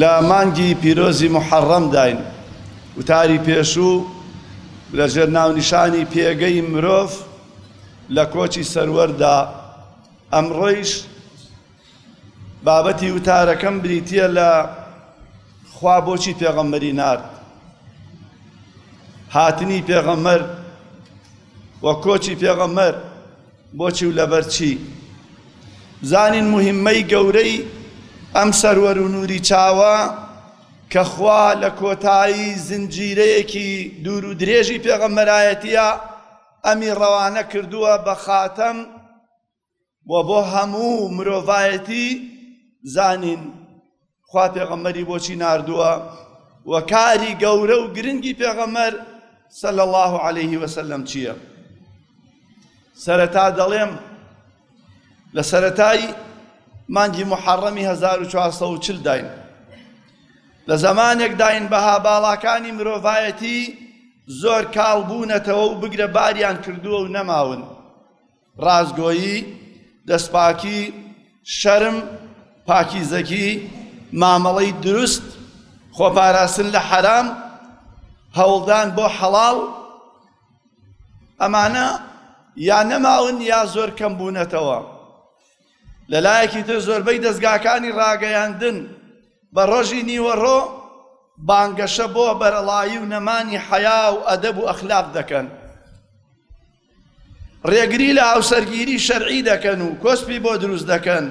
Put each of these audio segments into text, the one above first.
لە مانگی پیرۆزی موحەڕەمداین، وتاری پێشوو لە ژێر ناونیشانی پێگەی مرۆڤ لە کۆچی سەروەردا، ئەمڕۆیش بابەتی وتارەکەم بریتییە لە خوا بۆچی پێغەمبەری نارد؟ هاتنی پێغەمبەر و کۆچی پێغەمبەر بۆچی و لەبەر چی؟ بزانین موهیمەی گەورەی ئەم سەروەر و نووری چاوە کە خوا لە کۆتایی زنجیرەیەکی دوور و درێژی پێغەمبەرایەتیە ئەمی ڕەوانە کردووە بە خاتەم و بۆ هەموو مرۆڤایەتی زانین خوا پێغەمبەری بۆچی ناردووە و کاری گەورە و گرنگی پێغەمبەر صلی الله عليه وسلم چییە سەرەتا دەڵێم لە سەرەتای مانگی محەڕەمی 1440 داین لە زمانێک داین بەها باڵاکانی مرۆڤایەتی زۆر کاڵ بوونەتەوە و بگرە باریان کردووە و نەماون ڕاستگۆیی، دەستپاکی، شەرم، پاکیزەکی، مامەڵەی دروست، خۆپاراستن لە حەرام، هەوڵدان بۆ حەڵاڵ، ئەمانە یا نەماون یا زۆر کەم بوونەتەوە. لە لایەکی تر زۆربەی دەزگاکانی ڕاگەیاندن بە ڕۆژی نیوەڕۆ بانگەشە بۆ بەرەڵایی و نەمانی حەیا و ئەدەب و ئەخلاق دەکەن. ڕێگری لە هاوسەرگیری شەرعی دەکەن و کۆسپی بۆ دروست دەکەن،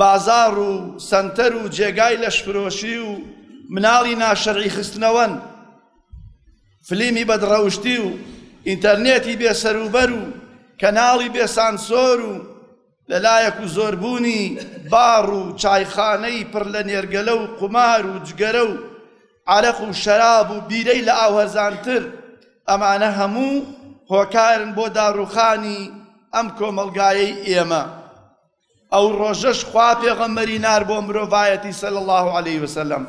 بازاڕ و سەنتەر و جێگای لەشفرۆشی و مناڵی ناشەرعی خستنەوەن، فلیمی بەدڕەوشتی و ئینتەرنێتی بێسەروبەر و کەناڵی بێسانسۆر و لە لایەک و زۆربوونی باڕ و چایخانەی پڕ لە نێرگەلە و قومار و جگەرە و عەرەق و شەراب و بیرەی لە ئاو هەرزانتر، ئەمانە هەموو هۆکارن بۆ داڕووخانی ئەم کۆمەڵگایەی ئێمە. ئەو ڕۆژەش خوا پێغەمبەری نارد بۆ مرۆڤایەتی صلی اللە علیه وسلم.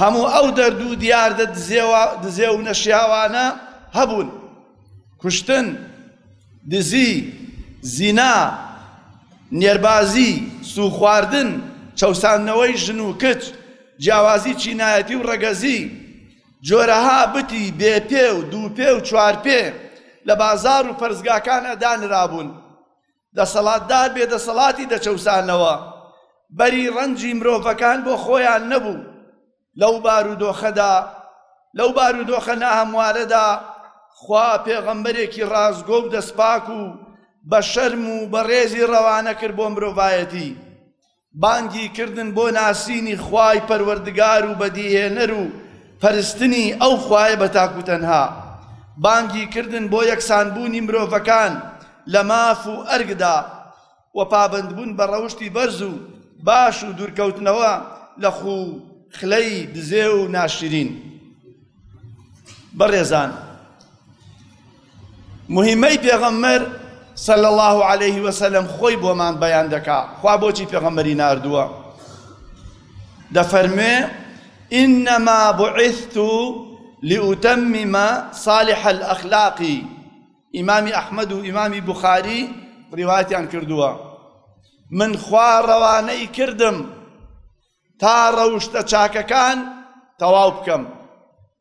هەموو ئەو دەرد و دیاردە دزێو و نەشیاوانە هەبوون. کوشتن، دزی، زینا، نێربازی، سووخواردن، چەوساندنەوەی ژن و کچ، جیاوازی چینایەتی و ڕەگەزی، جۆرەها بتی بێ پێ و دوو پێ و چوار پێ لە بازار و پەرستگاکانە دانرابوون، دەسەڵاتدار بێدەسەڵاتی دەچەوسانەوە، بەری ڕەنجی مرۆڤەکان بۆ خۆیان نەبوو لەو بارودۆخەدا، لەو بارودۆخە ناهەموارەدا خوا پێغەمبەرێکی ڕاستگۆ و دەستپاک و بەشەرم و بەڕێزی ڕەوانەکرد بۆ مرۆڤایەتی، بانگی کردن بۆ ناسینی خوای پەروەردگار و بەدیهێنەر و پەرستنی ئەو خوایە بە تاک و تەنها، بانگی کردن بۆ یەکسان بوونی مرۆڤەکان لە ماف و ئەرکدا و پابەند بوون بە ڕەوشتی بەرز و باش و دوورکەوتنەوە لە خوخلەی دزێو و ناشرین. بەڕێزان! موهیمەی پێغەمبەر صلی اللە علیە وسلم خۆی بۆمان بەیان دەکا خوا بۆچی پێغەمبەری ناردووە دەفەرموێ انما بعثت لأتمم صالح الاخلاق امام احمد و امام بخاری روایتیان کردووە من خوا ڕەوانەی کردم تا ڕەوشتە چاکەکان تەواو بکەم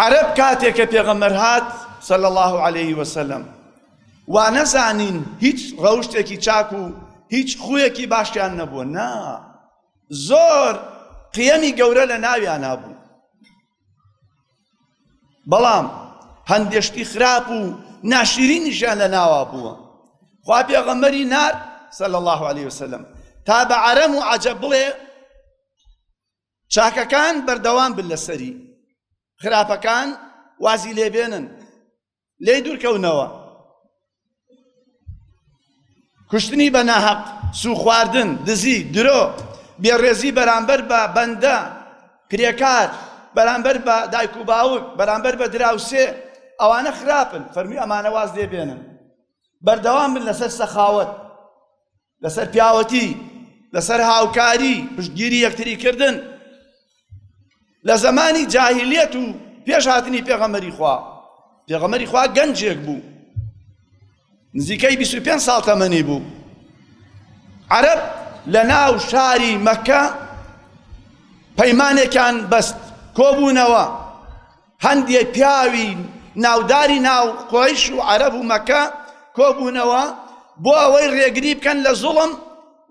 عەرەب کاتێک کە پێغەمبەر هات صلی الله علیه وسلم وا نەزانین هیچ ڕەوشتێکی چاک و هیچ خویەکی باشیان نەبووە نا زۆر قیەمی گەورە لە ناویان نابوو بەڵام هەندێ شتی خراپ و ناشیرینیشیان لە ناوا بووە خوا پێغەمبەری نارد صلی الله علیه وسلم تا بە عەرەم و عەجەب بڵێ چاکەکان بەردەوام بن لەسەری خراپەکان وازی لێبێنن لێی دوورکەونەوە. کوشتنی بە ناهەق، سووخواردن، دزی، درۆ، بێڕێزی بەرامبەر بە بەندە، کرێکار، بەرامبەر بە دایک و باوک، بەرامبەر بە دراوسێ، ئەوانە خراپن، فەرمووی ئەمانە واز لێ بێنن، بەردەوام بن لەسەر سەخاوەت، لەسەر پیاوەتی لەسەر هاوکاری پشتگیری یەکتری کردن لە زمانی جاهلیت و پێش هاتنی پێغەمەری خوا پێغەمەری خوا گەنجێک بوو نزیکەی 25 ساڵ تەمەنی بوو عرب لە ناو شاری مەکە پەیمانێکان بەست کۆبوونەوە هەندێ پیاوی ناوداری ناو قوڕەیش و عەرەب و مەکە کۆبوونەوە بۆ ئەوەی ڕێگری بکەن لە زوڵم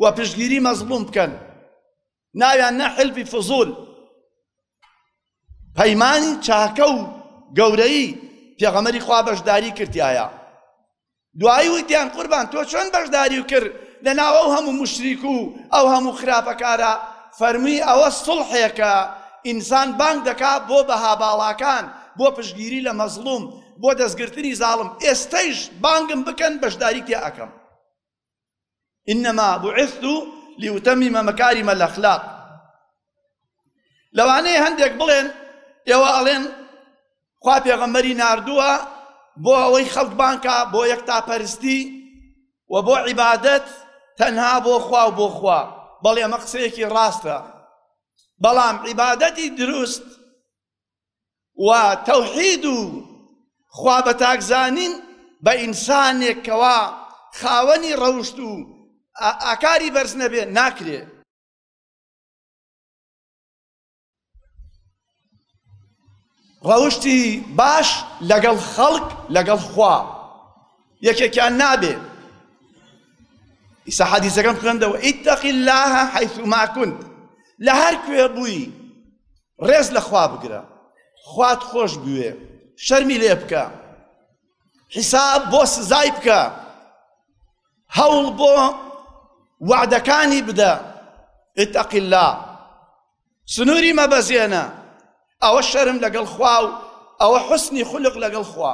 و پشتگیری مەزڵوم بکەن ناویان نا حلفی فزول پەیمانی چاکە و گەورەی پێغەمەری خوا بەشداری کردایە دوایی وتیان قوربان تۆ چۆن بەشداری و کرد لە ناو ئەو هەموو مشریک و ئەو هەموو خراپەکارە فەرمووی ئەوە سوڵحێکە ئینسان بانگ دەکا بۆ بەها باڵاکان بۆ پشگیری لە مەزڵوم بۆ دەستگرتنی زاڵم ئێستەیش بانگم بکەن بەشداری تێ ئەکەم انما بعثت لاتمم مکارم الاخلاق لەوانەیە هەندێک بڵێن ئێوە ئەڵێن خوا پێغەمبەری ناردووە بۆ ئەوەی خەڵک بانکە بۆ یەکتاپەرستی و بۆ عیبادەت تەنها بۆ خوا و بۆ خوا بەڵێ ئەمە قسەیەکی ڕاستە بەڵام عیبادەتی دروست و تەوحید و خوا بە تاک زانین بە ئینسانێک کەوا خاوەنی ڕەوشت و ئاکاری بەرز نەبێ ناکرێ. ڕەوشتی باش لەگەڵ خەڵک لەگەڵ خوا یەکێکیان نابێ. ئیسا حەدیسەکەم خوێندەوە ئیتەقی اللە حەیثما کنت لە هەر کوێ بووی ڕێز لە خوا بگرە خوات خۆش بوێ شەرمی لێ بکە حیساب بۆ سزای بکە هەوڵ بۆ وعدەکانی بدە اتق الله سنووری مەبەزێنە ئەوە شەرم لەگەڵ خوا و ئەوە حسنی خولق لەگەڵ خوا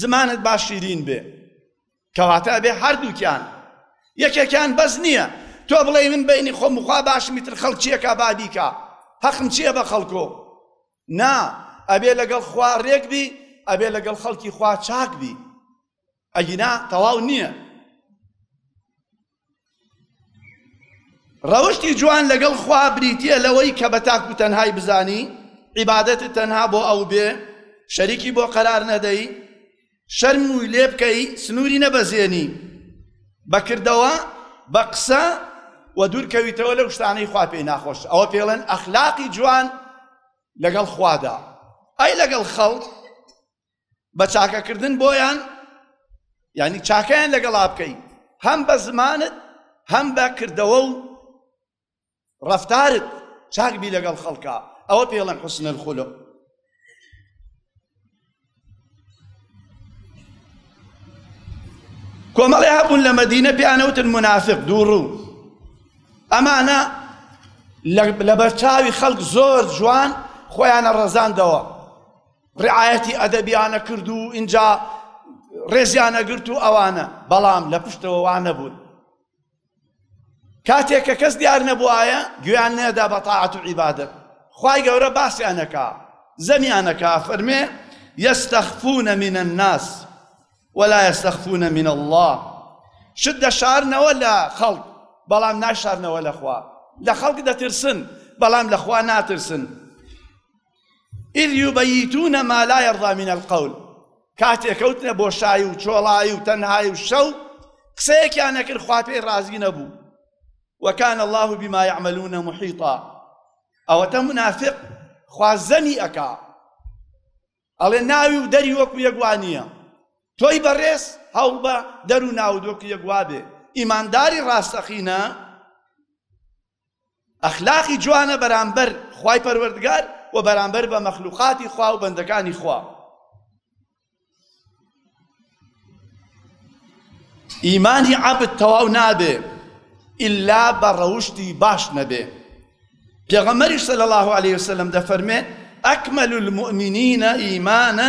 زمانت با شیرین بێ کەواتە ئەبێ هەردووکیان یەکێکیان بەس نییە تۆ بڵێ من بینی خۆم وخوا باشمیتر خەڵک چیەکە با بیکا هەقم چییە بە خەڵکۆ نا ئەبێ لەگەڵ خوا ڕێک بی ئەبێ لەگەڵ خەڵکی خوا چاک بی ئەگینا تەواو نییە ڕەوشتی جوان لەگەڵ خوا بریتیە لەوەی کە بە تاک و تەنهای بزانی عیبادەت تەنها بۆ ئەو بێ شەریکی بۆ قەرار نەدەی شەرم و لێ بکەی سنووری نەبەزێنی بەکردەوە بە قسە و دوورکەویتەوە لەو شتانەی خوا پێی ناخۆش ئەوە پێڵێن ئەخلاقی جوان لەگەڵ خوادا ئەی لەگەڵ خەڵک بە چاکەکردن بۆیان یعنی چاکەیان لەگەڵا بکەیت هەم بە زمانت هەم بە کردەوە و ڕفتارت چاک بی لەگەڵ خەڵکە ئەوە پێڵم حسن الخلق کۆمەڵێ هەبوون لە مەدینە پیانەوتن منافق دووڕوو ئەمانە لە بەرچاوی خەڵک زۆر جوان خۆیانە ڕەزاندەوە ڕعایەتی ئەدەبیانە کرد و ئینجا ڕێزیانە گرت و ئەوانە بەڵام لە پشتەوە وا نەبوون کاتێک کە کەس دیار نەبووایە گوێیان نەدا بە تاعەت و عیبادەت خی گەورە باسیانەکە زەمیانەکە فەرمێ یەستەخفونە منە الناس ولا یەستەخفونە من الله شت دەشارنەوە لە خەڵک بەڵام ناشارنەوە لەخوا لە خەڵک دەترسن بەڵام لەخوا ناترسن اذ یبیتون ما لا یرضا من القول کاتێ کەوتنە بۆشایی و چۆڵایی و تەنهایی و شەو قسەیەکیان نەکرد خوا پێی ڕازی نەبوو وەکان الله بما يعملون محیطا ئەوەتە منافق خوازەمی ئەکا ئەڵێ ناوی و دەری وەکو یەکوانیە تۆی بەڕێز هەوڵ بە دەر و ناودۆک یەکوا بێ ئیمانداری ڕاستەقینە ئەخلاقی جوانە بەرامبەر خوای پەروەردگار و بەرامبەر بە مەخلوقاتی خوا و بەندەکانی خوا ئیمانی عەبد تەواو نابێ ئللا بە ڕەوشتی باش نەبێ پێغەمەری صلی الله عليه وسلم دەفەرمێ ئەکمل المؤمنین ئیمانا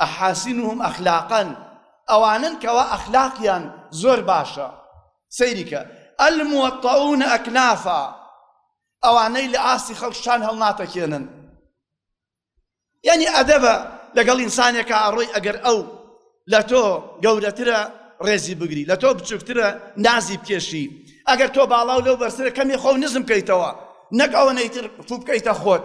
احاسنهم اخلاقا ئەوانەن کەوا ئەخلاقیان زۆر باشە سەیری کە الموطئون اکنافا ئەوانەی لە ئاستی خەڵک شان هەڵناتەکێنن یعنی ئەدەبە لەگەڵ ئینسانێکە ئەڕۆی ئەگەر ئەو لە تۆ گەورەترە ڕێزی بگری لە تۆ بچووکترە نازی بکێشی ئەگەر تۆ باڵاو لەو بەرسرە کەمی خۆ نزم بکەیتەوە نەک ئەوە نەیتر فوو بکەیتە خۆت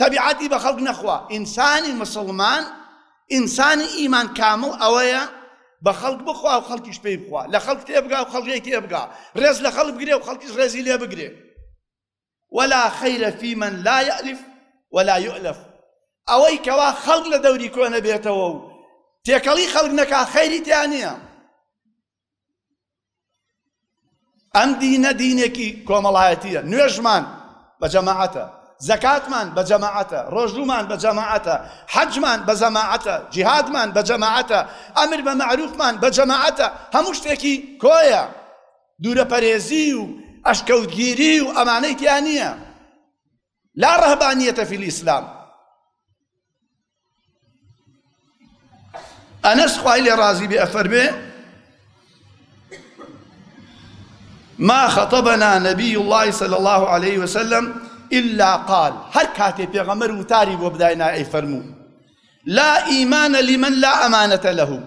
تەبیعەتی بە خەڵک نەخوا ئینسانی موسڵمان ئینسانی ئیمان کامڵ ئەوەیە بە خەڵک بخوا و خەڵکیش پێی بخوا لە خەڵک تێبگا و خەڵکی تێبگا ڕێز لە خەڵک بگرێ و خەڵکیش ڕێزی لێ بگرێ ولا خیرە فی من لا یەلف ولا یؤلف ئەوەی کەوا خەڵک لە دەوری کۆنە بێتەوە و تێکەڵی خەڵک نەکا خەیری تیا نییە ئەم دینە دینێکی کۆمەڵایەتیە، نوێژمان بە جەماعەتە، زەکاتمان بە جەماعەتە، ڕۆژوومان بە جەماعەتە، حەجمان بە جەماعەتە، جیهادمان بە جەماعەتە، ئەمر بە مەعروفمان بە جەماعەتە، هەموو شتێکی کۆیە، دوورەپەرێزی و ئەشکەوتگیری و ئەمانەی تیا نییە. لا رهبانیەتە فی الاسلام ئەنەس خوای لێ ڕازی بێ ئەفەرمێ ما خطبنا نبی الله صلی الله عليه وسلم إلا قال هەر کاتێ پێغەمەر وتاری بۆ بداینا ئەی فەرموو لا ئیمانە لمن لا ئەمانەتە لەهوو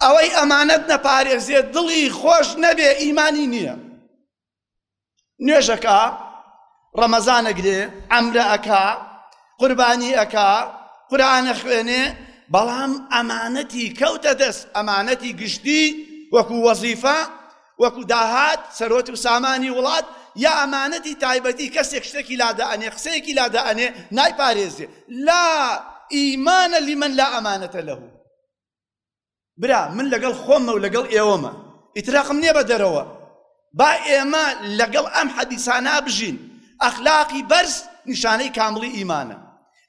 ئەوەی ئەمانەت نەپارێزێت دڵی خۆش نەبێ ئیمانی نییە نوێژەکا ڕەمەزانەگرێ ئەمرە ئەکا قوربانی ئەکا قورآانە خوێنێ بەڵام ئەمانەتی کەوتە دەست ئەمانەتی گشتی وەکو وەزیفە وەکو داهات سەرۆت و سامانی وڵات یا ئەمانەتی تایبەتی کەسێک شتێکی لادە ئەنێ قسەیەکی لادە ئەنێ نایپارێزێ لا ئیمانە لیمەن لا ئەمانەتە لەهوو برا من لەگەڵ خۆممە و لەگەڵ ئێوەمە ئیتر هەقم نییە بە دەرەوە با ئێمە لەگەڵ ئەم حەدیسانە بژین ئەخلاقی بەرز نیشانەی کامڵی ئیمانە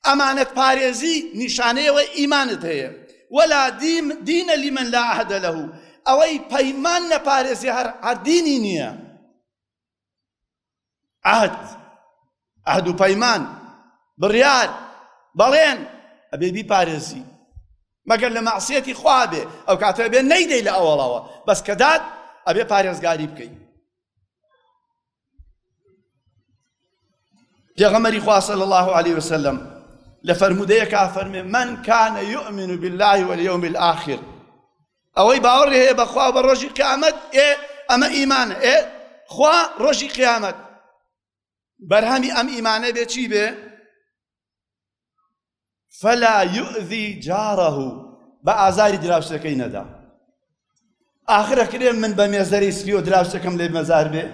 ئەمانەت پارێزی نیشانەیەوە ئیمانت هەیە ولا دیم دینە لیمن لا عهدە لەهو ئەوەی پەیمان نەپارێزی هەر هەر دینی نییە عهد عهد و پەیمان بڕیار بەڵێن ئەبێ بیپارێزی مەگەر لە مەعسیەتی خوا بێ ئەو کاتە بێ نەیدەی لە ئەوەڵەوە بەس کە دات ئەبێ پارێزگاری بکەین پێغەمەری خواسە لە الله عليه وسلم لە فەرمودەیەکا فەرمێ من كان يؤمن بالله واليوم الآخر ئەوەی باوەڕی هەیە بە خوا و بە ڕۆژی قیامەت ئێ ئەمە ئیمانە ئێ خوا ڕۆژی قیامەت بەرهەمی ئەم ئیمانە بێ چی بێ فەلا یؤذی جارەه بە ئازاری دراوسەکەی نەدا ئاخرە کرێ من بە مێزەری سپی و دراوسەکەم لێ مەزار بێ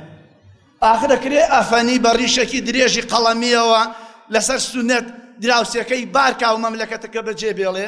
ئاخرە کرێ ئەفەنی بە ڕیشەکی درێژی قەڵەمیەوە لەسەر سونەت دراوسەکەی بارکا و مەملەکەتەکە بەجێ بێڵێ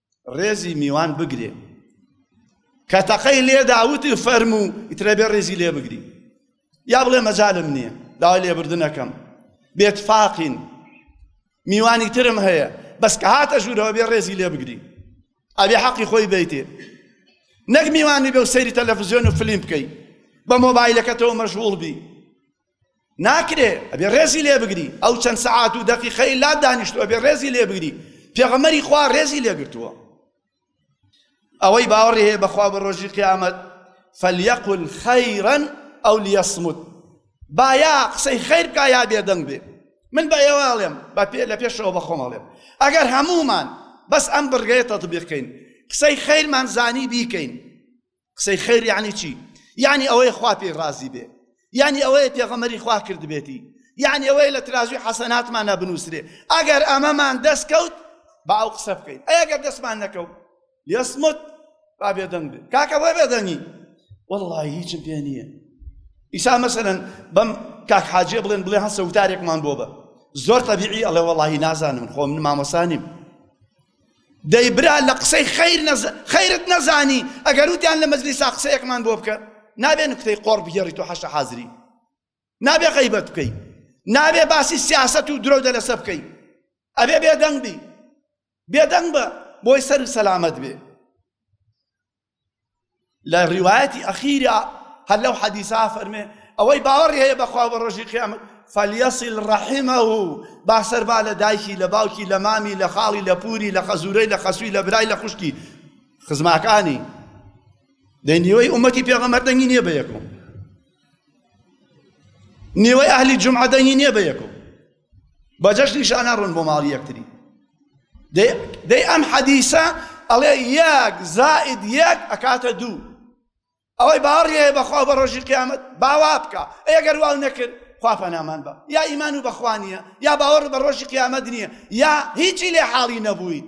ڕێزی میوان بگرێ کە تەقەی لێدا وتی فەرموو ئیترە بێ ڕێزی لێ بگری یا بڵێ مەجالم نییە داوای لێبردنەکەم بێتفاقین میوانی ترم هەیە بەس کە هاتە ژوورەوە بێ ڕێزی لێ بگری ئەبێ حەقی خۆی بیتێ نەک میوانی بێ و سەیری تەلەفزیۆن و فلیم بکەی بە مۆبایلەکەتەوە مەشغوڵ بی ناکرێ ئەبێ ڕێزی لێ بگری ئەو چەند سەعات و دەقیقەی لا دانیشت ئەبێ ڕێزی لێ بگری پێغەمەری خوا ڕێزی لێگرتووە ئەوەی باوەڕی هەیە بەخوا بە ڕۆژی قیامەت فەلیەقل خەیرەن ئەو لیەسمت با یا قسەی خەیر بکە یا بێدەنگ بێ من بە ئێوە ئەڵێم بە پێ لە پێشەوە بەخۆم ئەڵێم ئەگەر هەمومان بەس ئەم بڕگەیە تەطبیقکەین قسەی خەیرمان زانی بیکەین قسەی خەیر یعنی چی یعنی ئەوەی خوا پێی ڕازی بێ یعنی ئەوەیە پێغەمەری خوا کردبێتی یعنی ئەوەیە لە ترازوی حەسەناتمان نابنووسرێ ئەگەر ئەمەمان دەست کەوت با ئەو قسە بکەین ئەگەر دەستمان نەکەوت یسمت با بێدەنگ بێ کاکە بۆ بێدەنگی والله هیچم پێ نییە ئیسا مەسەن بەم کاک حاجێ بڵێن بڵێ هەسە وتارێکمان بۆ بە زۆر تەبیعی ئەڵێ وەڵی نازانم خۆم مامەسانیم دەی برا لە قسەی خیر نەز خیرت نەزانی ئەگەر وتیان لە مەجلیسا قسەیەکمان بۆ بکە نابێ نکتەی قۆڕ بگێڕیت و حەشە حازری نابێ غیبەت بکەی نابێ باسی سیاست و درۆ دەلەسە بکەی ئەبێ بێدەنگ بی بێدەنگ بە بۆی سەر سەلامەت بێ لە ڕیوایەتی ئەخیرا هەر لەو حەدیسا فەرمێ ئەوەی باوەڕی هەیە بەخوا بە ڕۆژی قیامەت فەلیەسیل ڕەحیمە و با سەربا لە دایکی لە باوکی لە مامی لە خاڵی لە پووری لە خەزورەی لە خەسووی لە برای لە خوشکی خزماکانی دەی نیوەی ئومەتی پێغەمەر دەنگی نییە بە یەکم نیوەی ئەهلی جمعە دەنگی نییە بە یەکم بە جەژنیش ئەنەڕن بۆ ماڵی یەکتری دەی ئەم حەدیسە ئەڵێ یەک زائد یەک ئەکاتە دوو ئەوەی باڕیە بەخوا بە ڕۆژی قیامەت باوا بکە ئەگەر واو نەکرد خوا پەنامان بە یا ئیمان و بەخوانیە یا باوەڕ بە ڕۆژی قیامەت نییە یا هیچی لێ حاڵی نەبوویت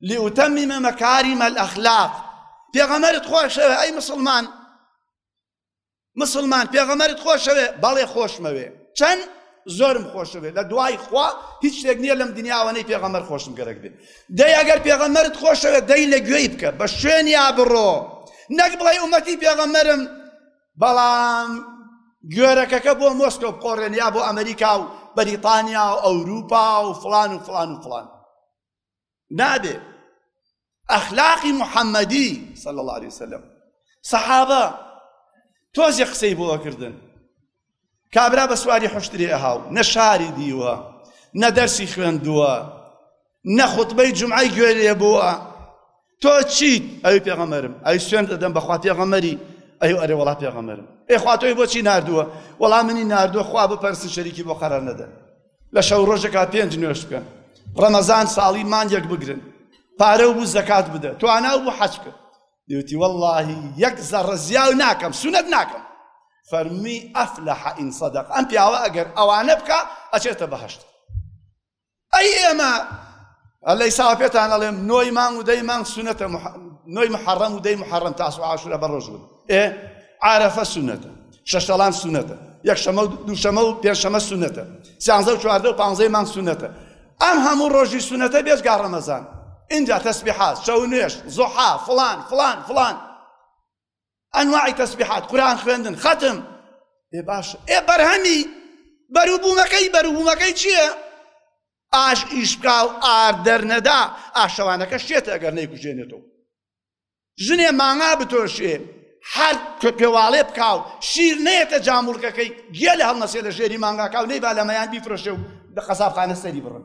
لأتمم مکارم الاخلاق پێغەمەرت خۆشەوێ ئەی مسلمان مسلمان پێغەمەرت خۆشەوێ بەڵێ خۆشمەوێ چەند زۆرم خۆشەوێ لە دوای خوا هیچ شتێک نییە لەم دنیاوەنەی پێغەمەر خۆشم گەرەک بێت دەی ئەگەر پێغەمەرت خۆشەوێ دەی لە گوێی بکە بە شوێنیا بڕۆ نەک بڵێ ئومەتی پێغەمەرم بەڵام گوێرەکەکە بۆ مۆسکۆ بقۆڕێن یا بۆ ئەمریکا و بەریتانیا و ئەوروپا و فلان و فلان و فلان نابێ ئەخلاقی محەممەدی صلی الله عليه وسلم سەحابە تۆزێ قسەی بۆ کردن کابرا بە سواری حشتری ئەهاو نە شاری دیوە نە دەرسی خوێندووە نە خوتبەی جمعی گوێ لێ بووە تۆ چیت ئەوی پێغەمەرم ئەی سوێن دەدەم بەخوا پێغەمەری ئەی ئەرێ وڵات پێغەمەرم ئێ خواتۆی بۆچی نردووە وەڵام منی نردووە خوا بپەرسی شەریکی بۆ قەرار نەدە لە شەو ڕۆژەکە پێنج نوێش بکەن ڕەمەزان ساڵی مانگێک بگرن پارە و بوو زەکات بدە تو ئانا بوو حەج کرد دیوتی واللهی یەک زەڕە زیاو ناکەم سونەت ناکەم فەرمی ئەفلح ئین صدق ئەم پیاوە ئەگەر ئەوانە بکە ئەچێتە بەهشت ئەی ئێمە اللەی ساوە پێتان ئەڵێم نۆی مانگ و دەی مانگ سونەتە نۆی محەڕەم و دەی محەڕەم تاسو عاشورا بە ڕۆژ بوون ئێ عارەفە سونەتە شەشەڵان سونەتە یەکشەمە و دووشەمە و پێنجشەمە سونەتە سیانزە و چواردە و پانزەی مانگ سونەتە ئەم هەموو ڕۆژی سونەتە بێت گاڕەمەزان اینجا تەسبیحات شەو نوێش زۆحا فڵان فڵان فڵان ئەنواعی تەسبیحات، قورئان خوێندن، خەتم، ئێ باشە ئێ بەرهەمی بەروبوومەکەی بەروبوومەکەی چییە؟ ئاش ئیش بکا و ئار دەرنەدا ئاشەوانەکە شێتە ئەگەر نەیکوژێنێتەوە ژنێ ماما بتۆشێ هەر پێواڵێ بکا و شیر نێتە جامولکەکەی گێ لە هەڵنەسێ لە ژێری مانگاکا و نەیبا لەمەیان بیفرۆشێ و لە قەسابخانە سەری بڕن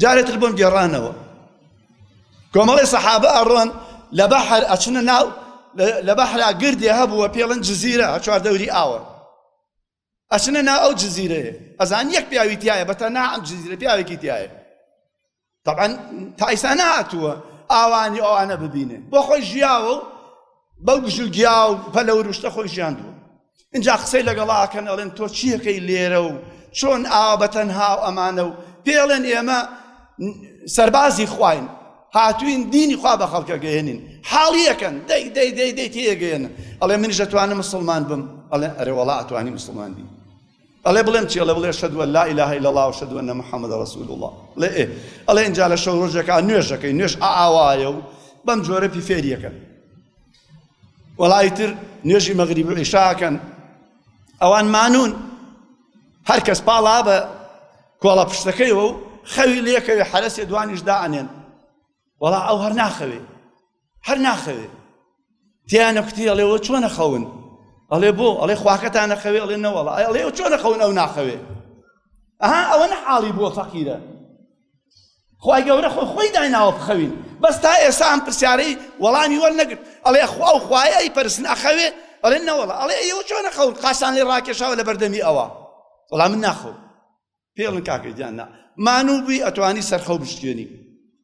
جارێتر بۆم گێڕانەوە کۆمەڵی سەحابە ئەڕۆن لە بەحر ئەچنە ناو لە بەحرا گردێ هەبووە پێڵن جززیرە چوار دەوری ئاوە ئەچنە ناو ئەو جززیرەیە ئەزان یەک پیاوی تایە بەتە نام جززیرە پیاوێکی تایە طبعا تا ئیسا نەهاتووە ئاوانی ئەوانە ببینێ بۆ خۆی ژیاوە و بەو گژ و گیا و پەلە وروشتە خۆی ژیاندووە اینجا قسەی لەگەڵاکەن ئەڵێن تۆ چیەکەی لێرە و چۆن ئاوا بەتەنها و ئەمانە و پێڵێن ئێمە سەربازی خواین هاتوین دینی خوا بە خەڵکە گەێنین حاڵیەکەن دەی دەی دەی دەی تێگەێنە ئەڵێ منیش دەتوانم مسلمان بم ئەڵێ ئەرێ وڵا ئەتوانی مسلمان بی ئەڵێ بڵێم چی؟ ئەڵێ بڵێ شەدوو ئەللا ئیلاهە ئیلا اللە و شەدوو ئەنە محمدە ڕەسول اللە. ئەڵێ ئێ. ئەڵێ ئینجا لە شەو ڕۆژێکا نوێژ ئەکەی، نوێژ ئاوایە و بەم جۆرە پی فێری ئەکەن. وەڵای تر نوێژی مەغریب و عیشا ئەکەن. ئەوان مانون هەر کەس پاڵا بە کۆڵە پشتەکەیەوە و خەوی لێکەوێ حەرەسێ دوانیش دائەنێن وەڵا ئەو هەر ناخەوێ هەر ناخەوێ تیانە کوتی ئەڵێەوە چۆنە خەون ئەڵێ بۆ ئەڵێ خواکەتان نەخەوێ ئەڵێ نەوەڵ ئەڵێ ئەو چۆنە خەون ئەو ناخەوێ ئەها ئەوە نە حاڵی بووە فەقیرە خی گەورە خۆ خۆی دایناوە بخەوین بەس تا ئێستا ئەم پرسیارەی وەڵامی وەر نەگرت ئەڵێ خوا و خوایە ئەی پرسن ئەخەوێ ئەڵێ نەوەڵە ئەڵێ ئەو چۆنە خەون قاسان لێ ڕاکێشاوە لە بەردەمی ئەوە وەڵام من ناخەوم پێڵن کاکە گیان نا مانوو بوی ئەتوانی سەرخەو بشتێنی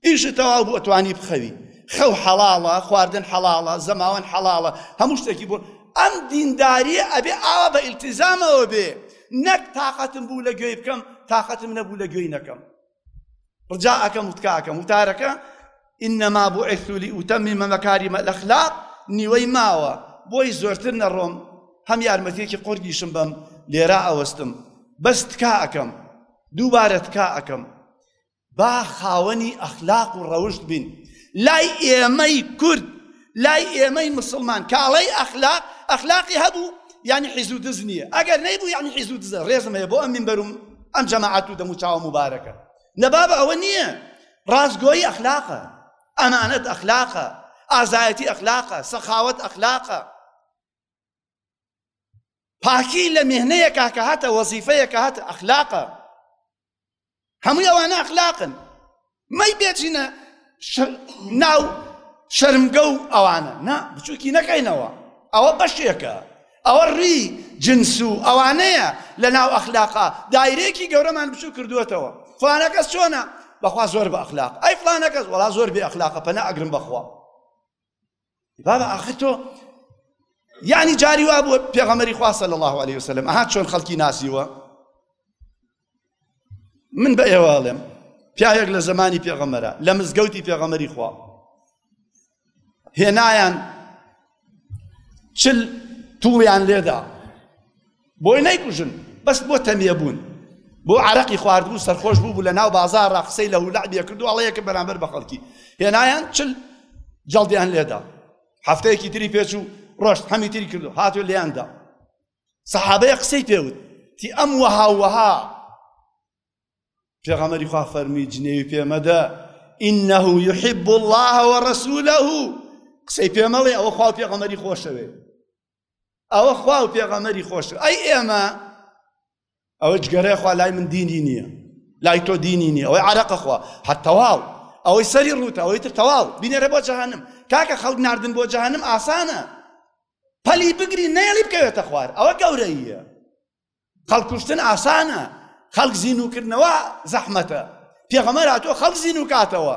ئیشت تەواو بوو ئەتوانی بخەوی خەو حەڵاڵە خواردن حەڵاڵە زەماوەن حەڵاڵە هەموو شتێکی بۆ ئەم دینداریە ئەبێ ئاوا بە ئیلتیزامەوە بێ نەک تااقەتم بوو لە گوێی بکەم تااقەتم نەبوو لە گوێی نەکەم ڕجا ئەکەم و تکا ئەکەم وتارەکە ئینەما بوعثت لئوتمم مکارم الاخلاق نیوەی ماوە بۆی زۆرتر نەڕۆم هەم یارمەتیەکی قۆرگیشم بەم لێرا ئەوەستم بەس تکا ئەکەم دووبارە تکا ئەکەم با خاوەنی ئەخلاق و ڕەوشت بین لای ئێمەی کورد لای ئێمەی موسڵمان کاڵەی ئەخلاق ئەخلاقی هەبوو یانی حیزو دز نییە ئەگەر نەیبوو یانی حیزو دزە ڕێزم هەیە بۆ ئەم مینبەروم ئەم جەماعەت و دەموچاوە موبارەکە نەبابە ئەوە نییە ڕاستگۆیی ئەخلاقە ئەمانەت ئەخلاقە ئازایەتی ئەخلاقە سەخاوەت ئەخلاقە پاکی لە مێهنەیەکە کە هاتە وەزیفەیەکە هاتە ئەخلاقە هەمووی ئەوانە ئەخلاقن مەی بێجینە ناو شەرمگە و ئەوانە نا بچووکی نەکەینەوە ئەوە بەشێکە ئەوە ڕی جنس و ئەوانەیە لە ناو ئەخلاقا دایرێکی گەورەمان بچوو کردووەتەوە فلانەکەس چۆنە بەخوا زۆر بە ئەخلاق ئەی فلانەکەس وڵا زۆر بێ ئەخلاقە پەنا ئەگرم بەخوا بابا ئاخر تۆ یعنی جاری وا بووە پێغەمەری خوا صلی الله علیه وسلم ئەها چۆن خەڵکی ناسیوە من بە ئێوە ئەڵێم پیاوێک لە زمانی پێغەمەرە لە مزگەوتی پێغەمەری خوا هێنایان چل توڵیان لێدا بۆی نەیکوژن بەس بۆ تەمیە بوون بۆ عرەقی خواردبوو سەرخۆش بوو بوو لە ناو بازار ڕاقسەی لە هولعبیە کرد و ئەڵەیەکە بەرامبەر بە خەڵکی هێنایان چل جەڵدیان لێدا هەفتەیەکی تری پێچ و ڕۆشت هەمی تری کردو هاتو لێیاندا سەحابەیە قسەی پێوت تی ئەم وەها وەها پێغەمەری خوا فەرمی جنێوی پێمەدە إنه يحب الله ورسوله قسەی پێمەڵێ ئەوە خوا پێغەمەری خۆشەوێ ئەوە خوا و پێغەمبەری خۆش ئەی ئێمە ئەوە جگەرەی خوا لای من دینی نییە لای تۆ دینی نییە ئەوەی عراقە خوا هەر تەواو ئەوەی سەری ڕووتە ئەوەی تر تەواو بینێرە بۆ جەهانم کاکە خەڵک ناردن بۆ جەهانم ئاسانە پەلی بگری نێڵی بکەوێتە خوار ئەوە گەورەییە خەڵکوشتن ئاسانە خەڵک زین و کردنەوە زەحمەتە پێغەمەر هاتووە خەڵک زین و کاتەوە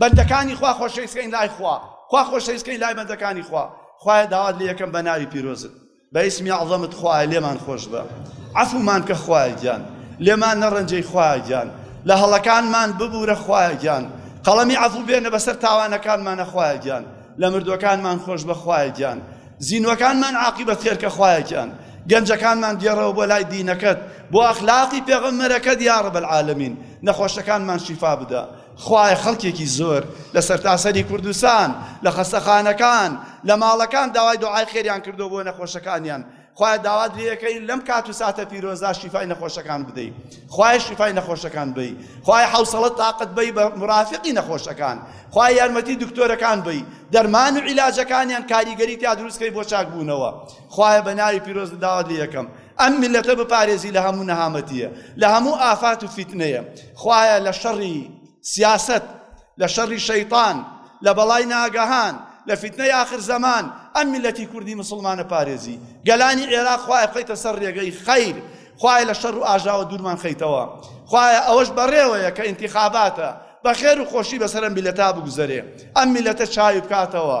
بەندەکانی خوا خۆشەویستکەین لای خوا خوا خۆشەویستکەین لای بەندەکانی خوا خوایە داوات لێەکەم بە ناوی پیرۆزت بە اسمی اعظمت خوایە لێمان خۆش بە عفومان کە خوایە گیان لێمان نەڕەنجەی خوایە گیان لە هەڵەکانمان ببورە خوایە گیان قەڵەمی عفو بێنە بەسەر تاوانەکانمانە خوایە گیان لە مردوەکانمان خۆش بە خوایە گیان زینوەکانمان عاقیبەت خێر کە خوایە گیان گەنجەکانمان گێڕەوە بۆ لای دینەکەت بۆ ئەخلاقی پێغەمبەرەکەت یا رب العالمین نەخۆشەکانمان شیفا بدە خوایە خەڵکێکی زۆر لە سەرتاسەری کوردستان لە خەستەخانەکان لە ماڵەکان داوای دوعای خێریان کردووە بۆ نەخۆشەکانیان خوایە داوات لێ ئەکەین لەم کات و ساتە پیرۆزدا شیفای نەخۆشەکان بدەی خوایە شیفای نەخۆشەکان بی خوایە حوصلە تاقت بی بە مرافقی نەخۆشەکان خوایە یارمەتی دکتۆرەکان بی دەرمان و عیلاجەکانیان کاریگەری تیا دروستکەی بۆ چاک بوونەوە خوایە بە ناوی پیرۆز داوات لێ یەکەم ئەم ملەتە بپارێزی لە هەموو نەهامەتیە لە هەموو ئافات و فیتنەیە خوایە لە شەڕی سیاسەت لە شەڕی شەیتان لە بەڵای ناگەهان لە فیتنەی آخر زەمان ئەم میلەتی کوردی مسلمانە پارێزی گەلانی عێراق خوایە خەیتە سەر ڕێگەی خەیر خوایە لە شەڕ و ئاژاوە دوورمان خەیتەوە خوایە ئەوەش بەڕێوەیە کە ئینتیخاباتە بەخێر و خۆشی بەسەرم میلەتا بگوزەرێ ئەم میلەتە چاوی بکاتەوە